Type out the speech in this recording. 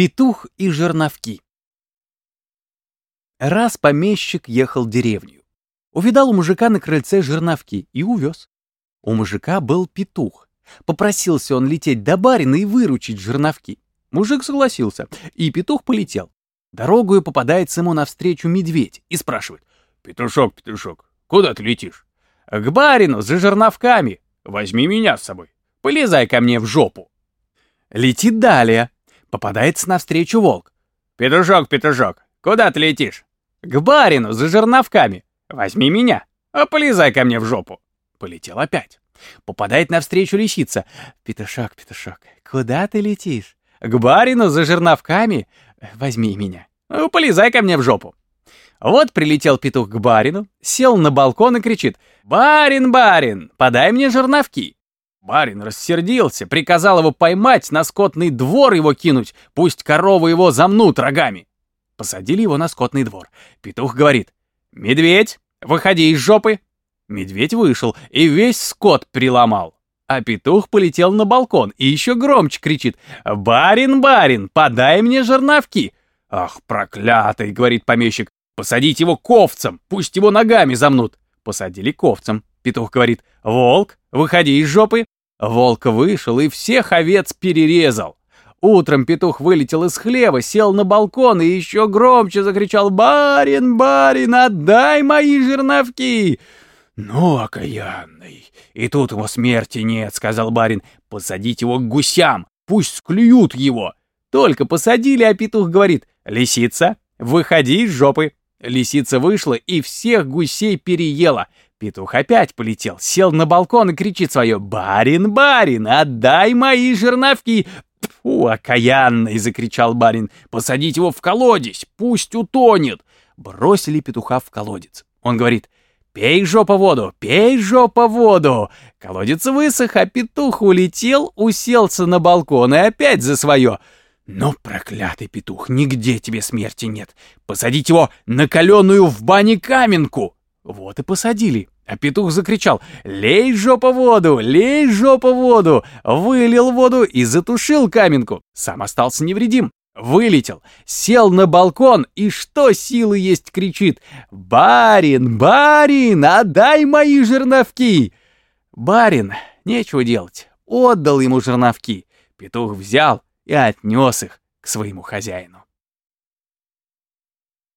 Петух и жерновки. Раз помещик ехал в деревню. Увидал у мужика на крыльце жерновки и увез. У мужика был петух. Попросился он лететь до барина и выручить жерновки. Мужик согласился, и петух полетел. Дорогою попадается ему навстречу медведь и спрашивает. «Петушок, петушок, куда ты летишь?» «К барину, за жерновками. Возьми меня с собой. Полезай ко мне в жопу». Летит далее. Попадается навстречу волк. «Петушок, петушок, куда ты летишь?» «К барину, за жерновками. Возьми меня, а полезай ко мне в жопу». Полетел опять. Попадает навстречу лисица. «Петушок, петушок, куда ты летишь?» «К барину, за жерновками. Возьми меня, а полезай ко мне в жопу». Вот прилетел петух к барину, сел на балкон и кричит «Барин, барин, подай мне жерновки». Барин рассердился, приказал его поймать, на скотный двор его кинуть, пусть коровы его замнут рогами. Посадили его на скотный двор. Петух говорит, «Медведь, выходи из жопы». Медведь вышел и весь скот приломал. А петух полетел на балкон и еще громче кричит, «Барин, барин, подай мне жерновки». «Ах, проклятый!» — говорит помещик, «посадить его ковцем, пусть его ногами замнут». Посадили ковцем. Петух говорит, «Волк, выходи из жопы». Волк вышел и всех овец перерезал. Утром петух вылетел из хлева, сел на балкон и еще громче закричал «Барин, барин, отдай мои жерновки!» «Ну, окаянный, и тут его смерти нет», — сказал барин. «Посадить его к гусям, пусть склюют его». Только посадили, а петух говорит «Лисица, выходи из жопы». Лисица вышла и всех гусей переела. Петух опять полетел, сел на балкон и кричит свое «Барин, барин, отдай мои жерновки!» «Фу, окаянный!» — закричал барин. «Посадить его в колодец, пусть утонет!» Бросили петуха в колодец. Он говорит «Пей, жопа, воду! Пей, жопа, воду!» Колодец высох, а петух улетел, уселся на балкон и опять за свое. «Но, проклятый петух, нигде тебе смерти нет! Посадить его на каленую в бане каменку!» Вот и посадили. А петух закричал «Лей, жопа, воду! Лей, жопа, воду!» Вылил воду и затушил каменку. Сам остался невредим. Вылетел, сел на балкон и что силы есть кричит «Барин, барин, отдай мои жерновки!» Барин, нечего делать, отдал ему жерновки. Петух взял и отнес их к своему хозяину.